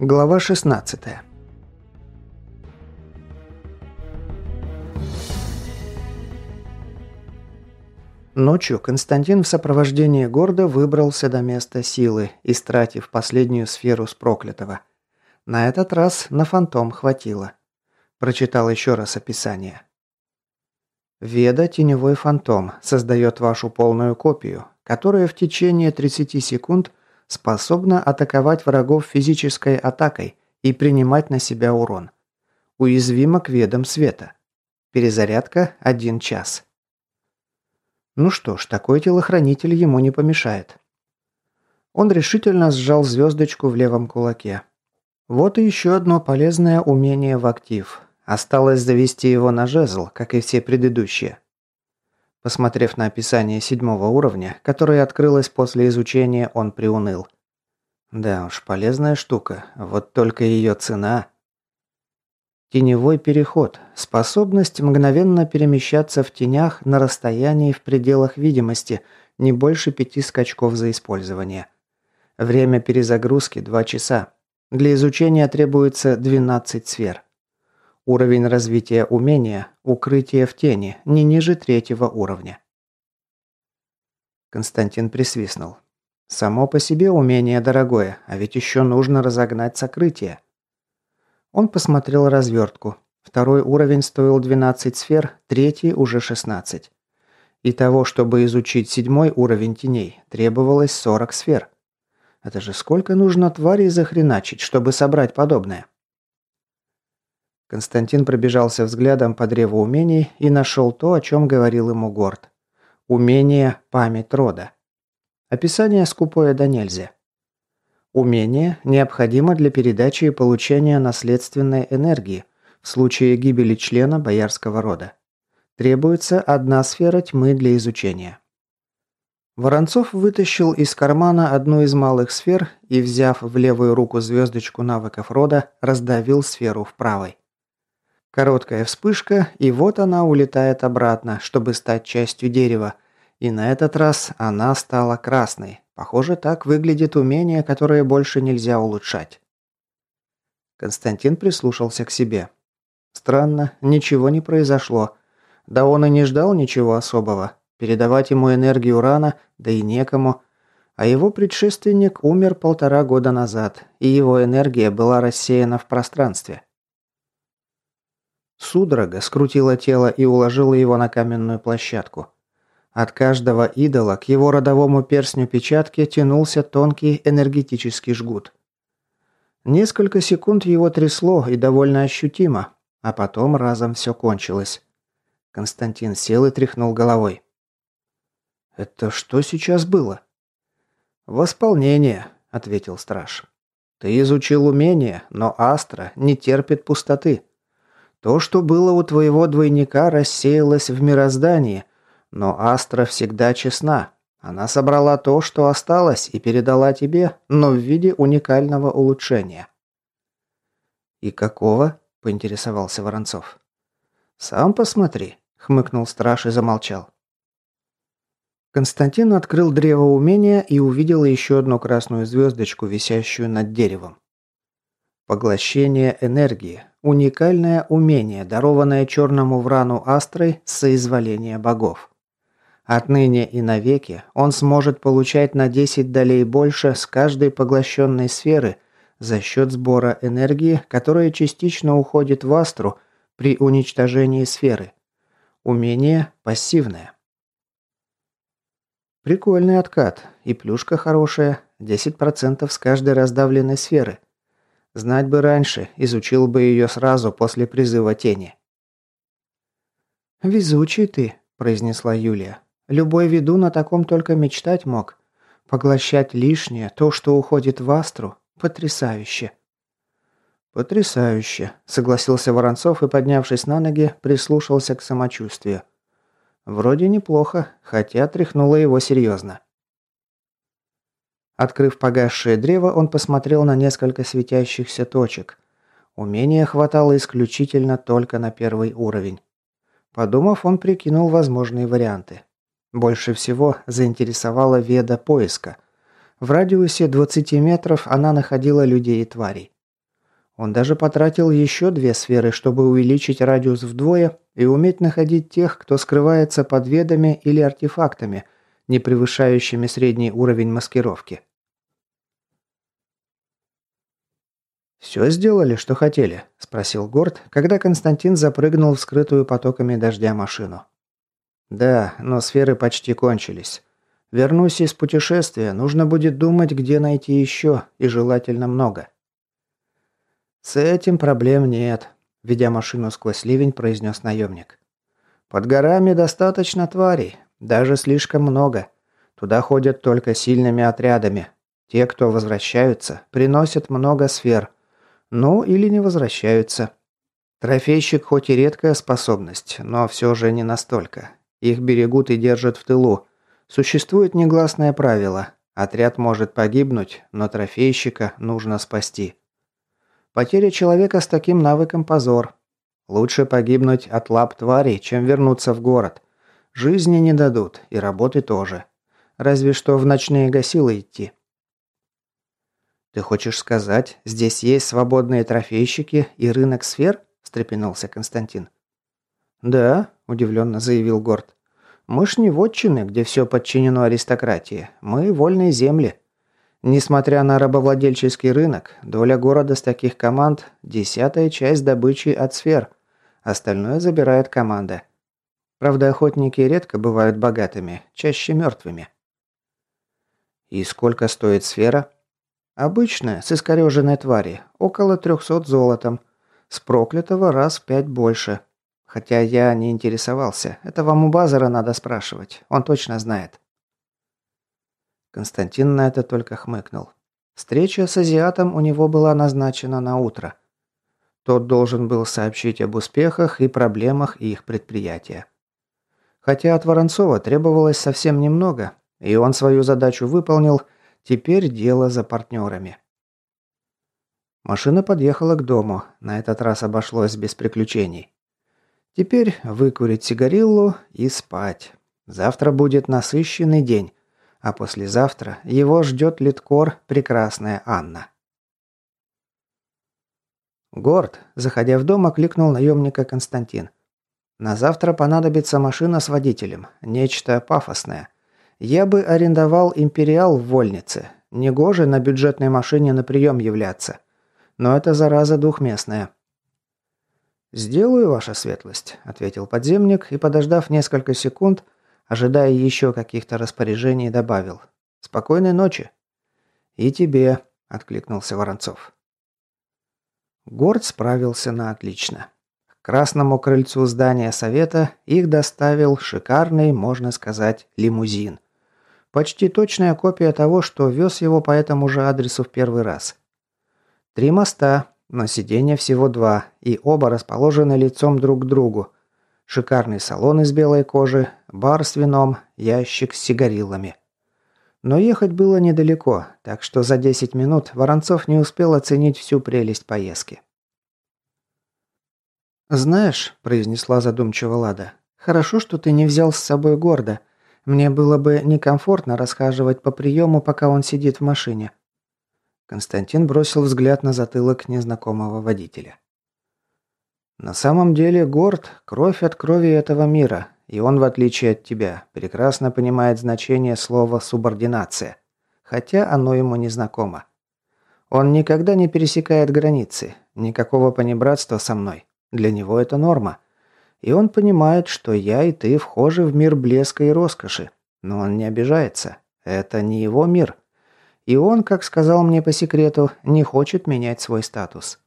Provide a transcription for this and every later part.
Глава 16 Ночью Константин в сопровождении Горда выбрался до места силы, истратив последнюю сферу с проклятого. На этот раз на фантом хватило. Прочитал еще раз описание. Веда «Теневой фантом» создает вашу полную копию, которая в течение 30 секунд – способна атаковать врагов физической атакой и принимать на себя урон. Уязвима к ведам света. Перезарядка – 1 час. Ну что ж, такой телохранитель ему не помешает. Он решительно сжал звездочку в левом кулаке. Вот и еще одно полезное умение в актив. Осталось завести его на жезл, как и все предыдущие. Посмотрев на описание седьмого уровня, которое открылось после изучения, он приуныл. Да уж, полезная штука, вот только ее цена... Теневой переход. Способность мгновенно перемещаться в тенях на расстоянии в пределах видимости, не больше пяти скачков за использование. Время перезагрузки 2 часа. Для изучения требуется 12 сфер. Уровень развития умения – укрытие в тени, не ниже третьего уровня. Константин присвистнул. Само по себе умение дорогое, а ведь еще нужно разогнать сокрытие. Он посмотрел развертку. Второй уровень стоил 12 сфер, третий уже 16. И того, чтобы изучить седьмой уровень теней, требовалось 40 сфер. Это же сколько нужно тварей захреначить, чтобы собрать подобное? Константин пробежался взглядом по древу умений и нашел то, о чем говорил ему Горд. Умение «Память рода». Описание скупое да нельзя. Умение необходимо для передачи и получения наследственной энергии в случае гибели члена боярского рода. Требуется одна сфера тьмы для изучения. Воронцов вытащил из кармана одну из малых сфер и, взяв в левую руку звездочку навыков рода, раздавил сферу в правой. Короткая вспышка, и вот она улетает обратно, чтобы стать частью дерева. И на этот раз она стала красной. Похоже, так выглядит умение, которое больше нельзя улучшать. Константин прислушался к себе. Странно, ничего не произошло. Да он и не ждал ничего особого. Передавать ему энергию рано, да и некому. А его предшественник умер полтора года назад, и его энергия была рассеяна в пространстве. Судорога скрутила тело и уложила его на каменную площадку. От каждого идола к его родовому перстню печатки тянулся тонкий энергетический жгут. Несколько секунд его трясло и довольно ощутимо, а потом разом все кончилось. Константин сел и тряхнул головой. «Это что сейчас было?» «Восполнение», — ответил страж. «Ты изучил умение, но Астра не терпит пустоты. То, что было у твоего двойника, рассеялось в мироздании, но Астра всегда честна. Она собрала то, что осталось, и передала тебе, но в виде уникального улучшения». «И какого?» – поинтересовался Воронцов. «Сам посмотри», – хмыкнул страж и замолчал. Константин открыл древо умения и увидел еще одну красную звездочку, висящую над деревом. Поглощение энергии. Уникальное умение, дарованное черному врану Астрой с соизволения богов. Отныне и навеки он сможет получать на 10 долей больше с каждой поглощенной сферы за счет сбора энергии, которая частично уходит в Астру при уничтожении сферы. Умение пассивное. Прикольный откат. И плюшка хорошая. 10% с каждой раздавленной сферы. Знать бы раньше, изучил бы ее сразу после призыва тени. «Везучий ты», – произнесла Юлия. «Любой ведун на таком только мечтать мог. Поглощать лишнее, то, что уходит в астру, потрясающе». «Потрясающе», – согласился Воронцов и, поднявшись на ноги, прислушался к самочувствию. Вроде неплохо, хотя тряхнуло его серьезно. Открыв погасшее древо, он посмотрел на несколько светящихся точек. Умения хватало исключительно только на первый уровень. Подумав, он прикинул возможные варианты. Больше всего заинтересовала веда поиска. В радиусе 20 метров она находила людей и тварей. Он даже потратил еще две сферы, чтобы увеличить радиус вдвое и уметь находить тех, кто скрывается под ведами или артефактами, не превышающими средний уровень маскировки. «Все сделали, что хотели?» – спросил Горд, когда Константин запрыгнул в скрытую потоками дождя машину. «Да, но сферы почти кончились. Вернусь из путешествия, нужно будет думать, где найти еще, и желательно много». «С этим проблем нет», – ведя машину сквозь ливень, произнес наемник. «Под горами достаточно тварей, даже слишком много. Туда ходят только сильными отрядами. Те, кто возвращаются, приносят много сфер. Ну, или не возвращаются. Трофейщик хоть и редкая способность, но все же не настолько. Их берегут и держат в тылу. Существует негласное правило. Отряд может погибнуть, но трофейщика нужно спасти. Потеря человека с таким навыком – позор. Лучше погибнуть от лап тварей, чем вернуться в город. Жизни не дадут, и работы тоже. Разве что в ночные гасилы идти. «Ты хочешь сказать, здесь есть свободные трофейщики и рынок сфер?» – встрепенулся Константин. «Да», – удивленно заявил Горд. «Мы ж не вотчины, где все подчинено аристократии. Мы – вольные земли. Несмотря на рабовладельческий рынок, доля города с таких команд – десятая часть добычи от сфер. Остальное забирает команда. Правда, охотники редко бывают богатыми, чаще мертвыми. «И сколько стоит сфера?» «Обычная, с искореженной твари, около трехсот золотом. С проклятого раз в пять больше. Хотя я не интересовался, это вам у Базара надо спрашивать, он точно знает». Константин на это только хмыкнул. Встреча с азиатом у него была назначена на утро. Тот должен был сообщить об успехах и проблемах их предприятия. Хотя от Воронцова требовалось совсем немного, и он свою задачу выполнил, теперь дело за партнерами. Машина подъехала к дому, на этот раз обошлось без приключений. Теперь выкурить сигариллу и спать. Завтра будет насыщенный день. А послезавтра его ждет литкор «Прекрасная Анна». Горд, заходя в дом, окликнул наемника Константин. «На завтра понадобится машина с водителем. Нечто пафосное. Я бы арендовал «Империал» в Вольнице. Негоже на бюджетной машине на прием являться. Но это зараза двухместная». «Сделаю, ваша светлость», — ответил подземник и, подождав несколько секунд, ожидая еще каких-то распоряжений, добавил. «Спокойной ночи». «И тебе», — откликнулся Воронцов. Горд справился на отлично. Красному крыльцу здания совета их доставил шикарный, можно сказать, лимузин. Почти точная копия того, что вез его по этому же адресу в первый раз. Три моста, но сиденья всего два, и оба расположены лицом друг к другу, Шикарный салон из белой кожи, бар с вином, ящик с сигарилами. Но ехать было недалеко, так что за 10 минут Воронцов не успел оценить всю прелесть поездки. «Знаешь», – произнесла задумчиво Лада, – «хорошо, что ты не взял с собой гордо. Мне было бы некомфортно расхаживать по приему, пока он сидит в машине». Константин бросил взгляд на затылок незнакомого водителя. На самом деле Горд – кровь от крови этого мира, и он, в отличие от тебя, прекрасно понимает значение слова «субординация», хотя оно ему не знакомо. Он никогда не пересекает границы, никакого понебратства со мной. Для него это норма. И он понимает, что я и ты вхожи в мир блеска и роскоши. Но он не обижается. Это не его мир. И он, как сказал мне по секрету, не хочет менять свой статус.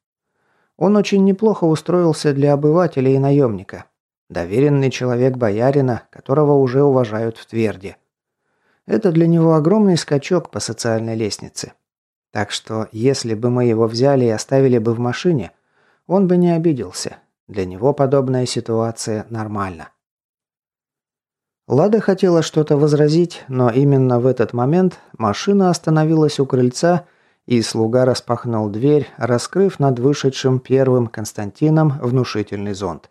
Он очень неплохо устроился для обывателя и наемника. Доверенный человек боярина, которого уже уважают в Тверде. Это для него огромный скачок по социальной лестнице. Так что, если бы мы его взяли и оставили бы в машине, он бы не обиделся. Для него подобная ситуация нормальна. Лада хотела что-то возразить, но именно в этот момент машина остановилась у крыльца и слуга распахнул дверь, раскрыв над вышедшим первым Константином внушительный зонт.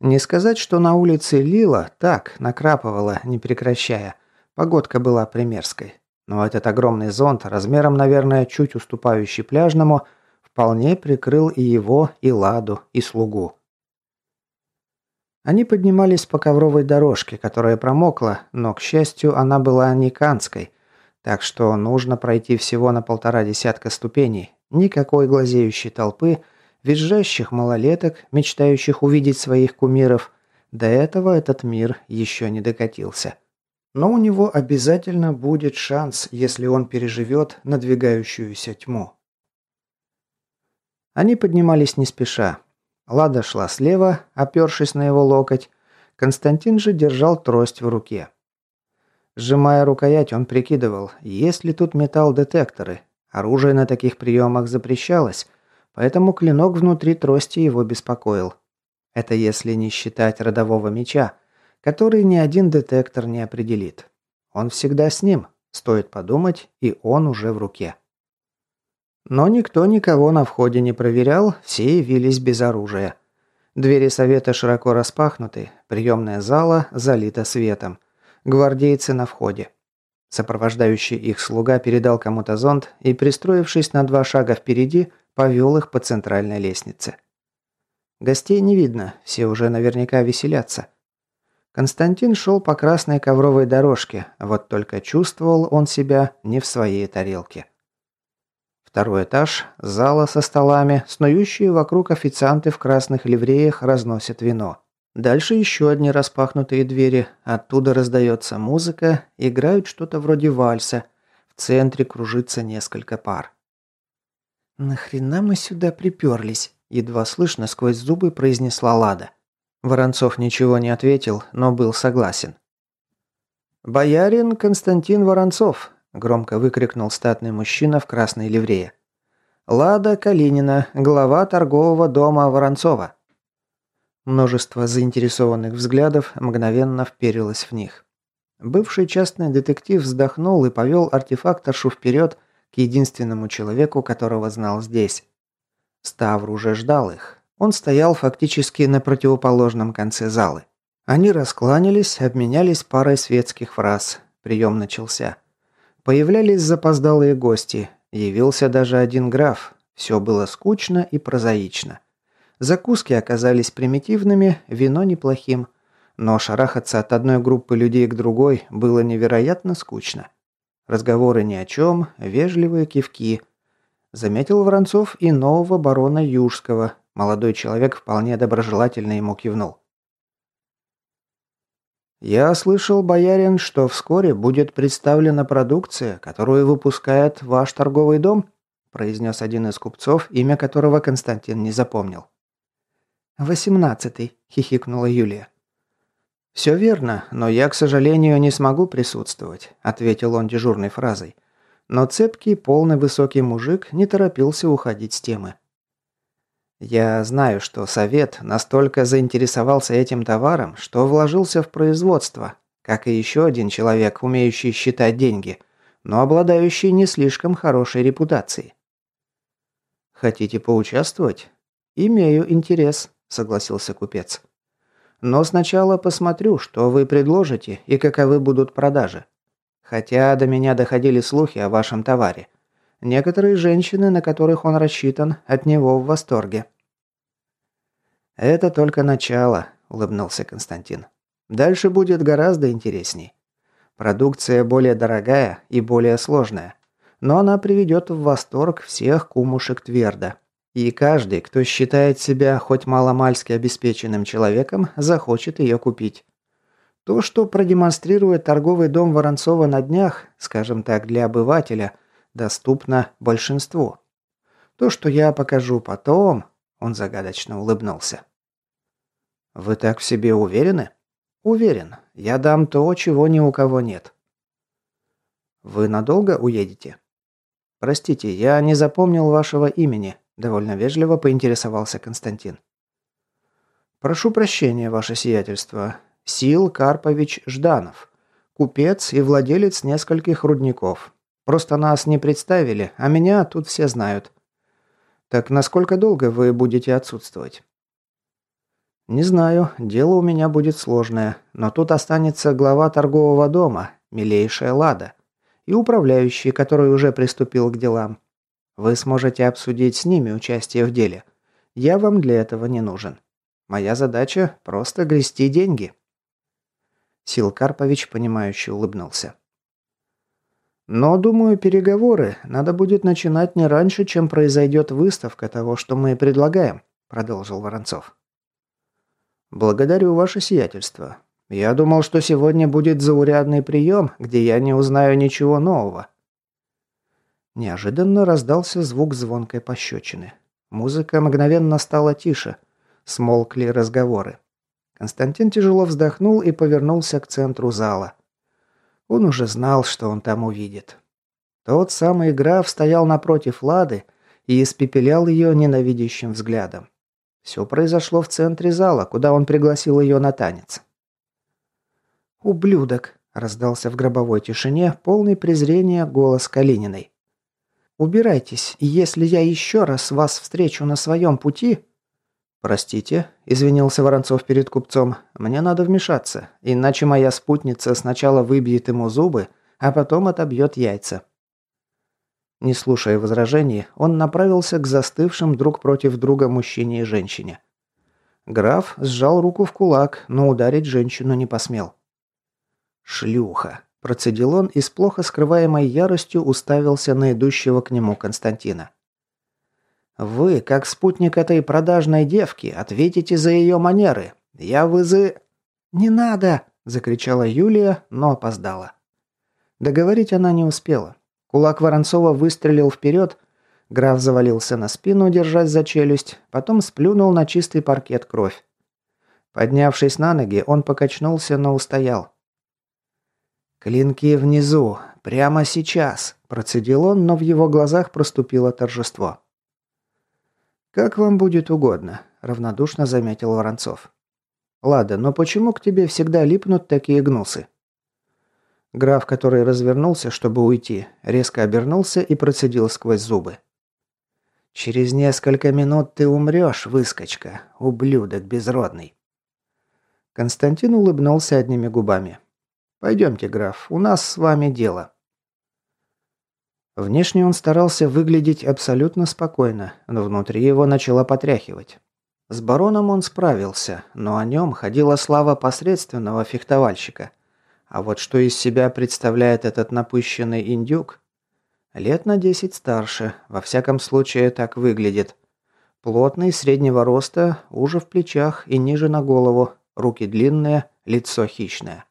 Не сказать, что на улице лило, так, накрапывало, не прекращая. Погодка была примерской. Но этот огромный зонт, размером, наверное, чуть уступающий пляжному, вполне прикрыл и его, и Ладу, и слугу. Они поднимались по ковровой дорожке, которая промокла, но, к счастью, она была не канской, так что нужно пройти всего на полтора десятка ступеней, никакой глазеющей толпы, визжащих малолеток, мечтающих увидеть своих кумиров. До этого этот мир еще не докатился. Но у него обязательно будет шанс, если он переживет надвигающуюся тьму. Они поднимались не спеша. Лада шла слева, опершись на его локоть. Константин же держал трость в руке. Сжимая рукоять, он прикидывал, есть ли тут металл-детекторы. Оружие на таких приемах запрещалось, поэтому клинок внутри трости его беспокоил. Это если не считать родового меча, который ни один детектор не определит. Он всегда с ним, стоит подумать, и он уже в руке. Но никто никого на входе не проверял, все явились без оружия. Двери совета широко распахнуты, приемная зала залита светом. Гвардейцы на входе. Сопровождающий их слуга передал кому-то зонт и, пристроившись на два шага впереди, повел их по центральной лестнице. Гостей не видно, все уже наверняка веселятся. Константин шел по красной ковровой дорожке, вот только чувствовал он себя не в своей тарелке. Второй этаж, зала со столами, снующие вокруг официанты в красных ливреях разносят вино. Дальше еще одни распахнутые двери, оттуда раздается музыка, играют что-то вроде вальса. В центре кружится несколько пар. «Нахрена мы сюда приперлись?» – едва слышно сквозь зубы произнесла Лада. Воронцов ничего не ответил, но был согласен. «Боярин Константин Воронцов», громко выкрикнул статный мужчина в красной ливрее. Лада Калинина, глава торгового дома Воронцова. Множество заинтересованных взглядов мгновенно вперилось в них. Бывший частный детектив вздохнул и повел артефакторшу вперед к единственному человеку, которого знал здесь. Ставр уже ждал их. Он стоял фактически на противоположном конце залы. Они раскланялись, обменялись парой светских фраз. Прием начался. Появлялись запоздалые гости. Явился даже один граф. Все было скучно и прозаично. Закуски оказались примитивными, вино неплохим. Но шарахаться от одной группы людей к другой было невероятно скучно. Разговоры ни о чем, вежливые кивки. Заметил Воронцов и нового барона Южского. Молодой человек вполне доброжелательно ему кивнул. «Я слышал, боярин, что вскоре будет представлена продукция, которую выпускает ваш торговый дом», произнес один из купцов, имя которого Константин не запомнил. «Восемнадцатый», – хихикнула Юлия. «Все верно, но я, к сожалению, не смогу присутствовать», – ответил он дежурной фразой. Но цепкий, полный высокий мужик не торопился уходить с темы. Я знаю, что совет настолько заинтересовался этим товаром, что вложился в производство, как и еще один человек, умеющий считать деньги, но обладающий не слишком хорошей репутацией. Хотите поучаствовать? Имею интерес, согласился купец. Но сначала посмотрю, что вы предложите и каковы будут продажи. Хотя до меня доходили слухи о вашем товаре. Некоторые женщины, на которых он рассчитан, от него в восторге. «Это только начало», – улыбнулся Константин. «Дальше будет гораздо интересней. Продукция более дорогая и более сложная, но она приведет в восторг всех кумушек Тверда. И каждый, кто считает себя хоть маломальски обеспеченным человеком, захочет ее купить. То, что продемонстрирует торговый дом Воронцова на днях, скажем так, для обывателя, доступно большинству. То, что я покажу потом, он загадочно улыбнулся. Вы так в себе уверены? Уверен. Я дам то, чего ни у кого нет. Вы надолго уедете? Простите, я не запомнил вашего имени, довольно вежливо поинтересовался Константин. Прошу прощения, ваше сиятельство. Сил Карпович Жданов. Купец и владелец нескольких рудников. Просто нас не представили, а меня тут все знают. Так насколько долго вы будете отсутствовать? Не знаю, дело у меня будет сложное, но тут останется глава торгового дома, милейшая Лада, и управляющий, который уже приступил к делам. Вы сможете обсудить с ними участие в деле. Я вам для этого не нужен. Моя задача – просто грести деньги». Сил Карпович, понимающе улыбнулся. «Но, думаю, переговоры надо будет начинать не раньше, чем произойдет выставка того, что мы предлагаем», – продолжил Воронцов. «Благодарю ваше сиятельство. Я думал, что сегодня будет заурядный прием, где я не узнаю ничего нового». Неожиданно раздался звук звонкой пощечины. Музыка мгновенно стала тише – Смолкли разговоры. Константин тяжело вздохнул и повернулся к центру зала. Он уже знал, что он там увидит. Тот самый граф стоял напротив Лады и испепелял ее ненавидящим взглядом. Все произошло в центре зала, куда он пригласил ее на танец. «Ублюдок!» – раздался в гробовой тишине полный презрения голос Калининой. «Убирайтесь, и если я еще раз вас встречу на своем пути, «Простите», – извинился Воронцов перед купцом, – «мне надо вмешаться, иначе моя спутница сначала выбьет ему зубы, а потом отобьет яйца». Не слушая возражений, он направился к застывшим друг против друга мужчине и женщине. Граф сжал руку в кулак, но ударить женщину не посмел. «Шлюха!» – процедил он и с плохо скрываемой яростью уставился на идущего к нему Константина. Вы, как спутник этой продажной девки, ответите за ее манеры. Я вызы...» «Не надо!» – закричала Юлия, но опоздала. Договорить она не успела. Кулак Воронцова выстрелил вперед, граф завалился на спину, держась за челюсть, потом сплюнул на чистый паркет кровь. Поднявшись на ноги, он покачнулся, но устоял. «Клинки внизу, прямо сейчас», – процедил он, но в его глазах проступило торжество. «Как вам будет угодно», – равнодушно заметил Воронцов. «Лада, но почему к тебе всегда липнут такие гнусы?» Граф, который развернулся, чтобы уйти, резко обернулся и процедил сквозь зубы. «Через несколько минут ты умрешь, выскочка, ублюдок безродный». Константин улыбнулся одними губами. «Пойдемте, граф, у нас с вами дело». Внешне он старался выглядеть абсолютно спокойно, но внутри его начало потряхивать. С бароном он справился, но о нем ходила слава посредственного фехтовальщика. А вот что из себя представляет этот напыщенный индюк? Лет на десять старше, во всяком случае так выглядит. Плотный, среднего роста, уже в плечах и ниже на голову, руки длинные, лицо хищное.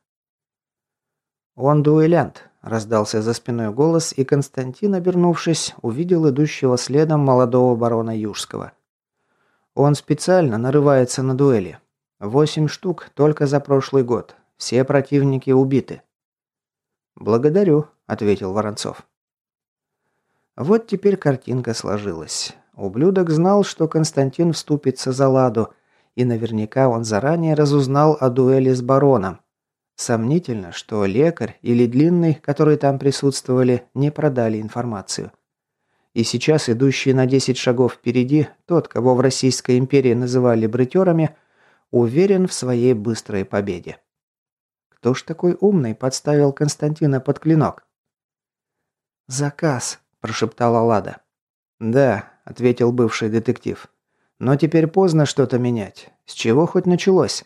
Он дуэлянт, Раздался за спиной голос, и Константин, обернувшись, увидел идущего следом молодого барона Южского. Он специально нарывается на дуэли. Восемь штук только за прошлый год. Все противники убиты. «Благодарю», — ответил Воронцов. Вот теперь картинка сложилась. Ублюдок знал, что Константин вступится за ладу, и наверняка он заранее разузнал о дуэли с бароном, Сомнительно, что лекарь или длинный, которые там присутствовали, не продали информацию. И сейчас идущий на 10 шагов впереди, тот, кого в Российской империи называли бритерами, уверен в своей быстрой победе. Кто ж такой умный подставил Константина под клинок? «Заказ», – прошептала Лада. «Да», – ответил бывший детектив. «Но теперь поздно что-то менять. С чего хоть началось?»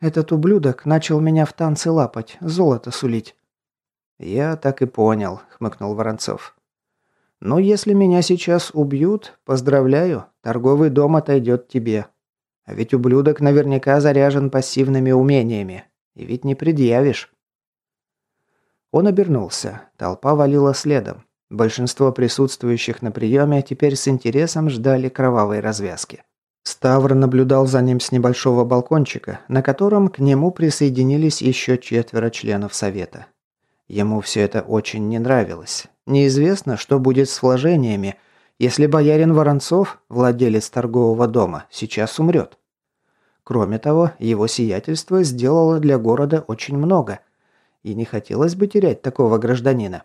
Этот ублюдок начал меня в танцы лапать, золото сулить». «Я так и понял», — хмыкнул Воронцов. «Но если меня сейчас убьют, поздравляю, торговый дом отойдет тебе. А ведь ублюдок наверняка заряжен пассивными умениями. И ведь не предъявишь». Он обернулся. Толпа валила следом. Большинство присутствующих на приеме теперь с интересом ждали кровавой развязки. Ставр наблюдал за ним с небольшого балкончика, на котором к нему присоединились еще четверо членов совета. Ему все это очень не нравилось. Неизвестно, что будет с вложениями, если боярин Воронцов, владелец торгового дома, сейчас умрет. Кроме того, его сиятельство сделало для города очень много, и не хотелось бы терять такого гражданина.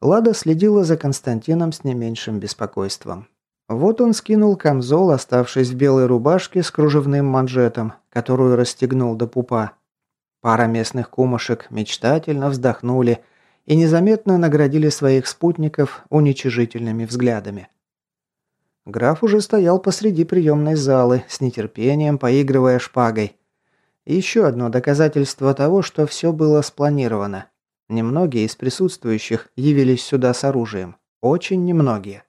Лада следила за Константином с не меньшим беспокойством. Вот он скинул камзол, оставшись в белой рубашке с кружевным манжетом, которую расстегнул до пупа. Пара местных кумушек мечтательно вздохнули и незаметно наградили своих спутников уничижительными взглядами. Граф уже стоял посреди приемной залы, с нетерпением поигрывая шпагой. еще одно доказательство того, что все было спланировано. Немногие из присутствующих явились сюда с оружием. Очень немногие.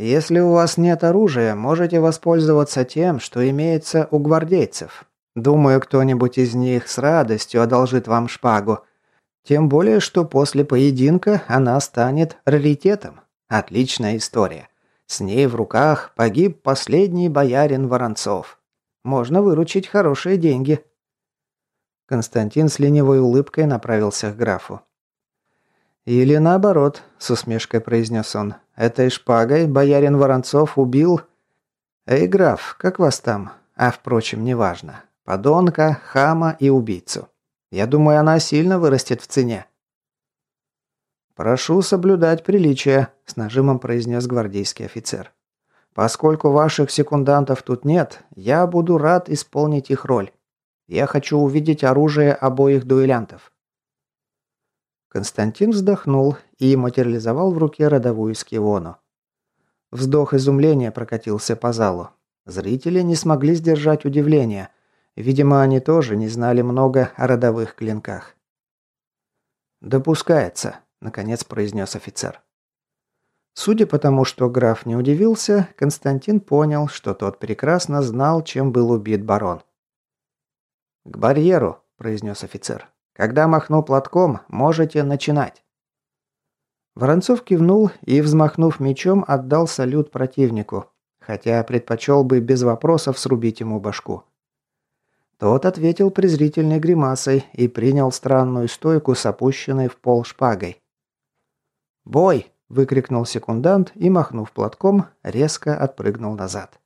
Если у вас нет оружия, можете воспользоваться тем, что имеется у гвардейцев. Думаю, кто-нибудь из них с радостью одолжит вам шпагу. Тем более, что после поединка она станет раритетом. Отличная история. С ней в руках погиб последний боярин Воронцов. Можно выручить хорошие деньги. Константин с ленивой улыбкой направился к графу. «Или наоборот», – с усмешкой произнес он. «Этой шпагой боярин Воронцов убил...» «Эй, граф, как вас там? А, впрочем, неважно. Подонка, хама и убийцу. Я думаю, она сильно вырастет в цене». «Прошу соблюдать приличия», – с нажимом произнес гвардейский офицер. «Поскольку ваших секундантов тут нет, я буду рад исполнить их роль. Я хочу увидеть оружие обоих дуэлянтов». Константин вздохнул и материализовал в руке родовую скивону. Вздох изумления прокатился по залу. Зрители не смогли сдержать удивления. Видимо, они тоже не знали много о родовых клинках. «Допускается», наконец произнес офицер. Судя по тому, что граф не удивился, Константин понял, что тот прекрасно знал, чем был убит барон. «К барьеру», – произнес офицер. «Когда махну платком, можете начинать». Воронцов кивнул и, взмахнув мечом, отдал салют противнику, хотя предпочел бы без вопросов срубить ему башку. Тот ответил презрительной гримасой и принял странную стойку с опущенной в пол шпагой. «Бой!» – выкрикнул секундант и, махнув платком, резко отпрыгнул назад.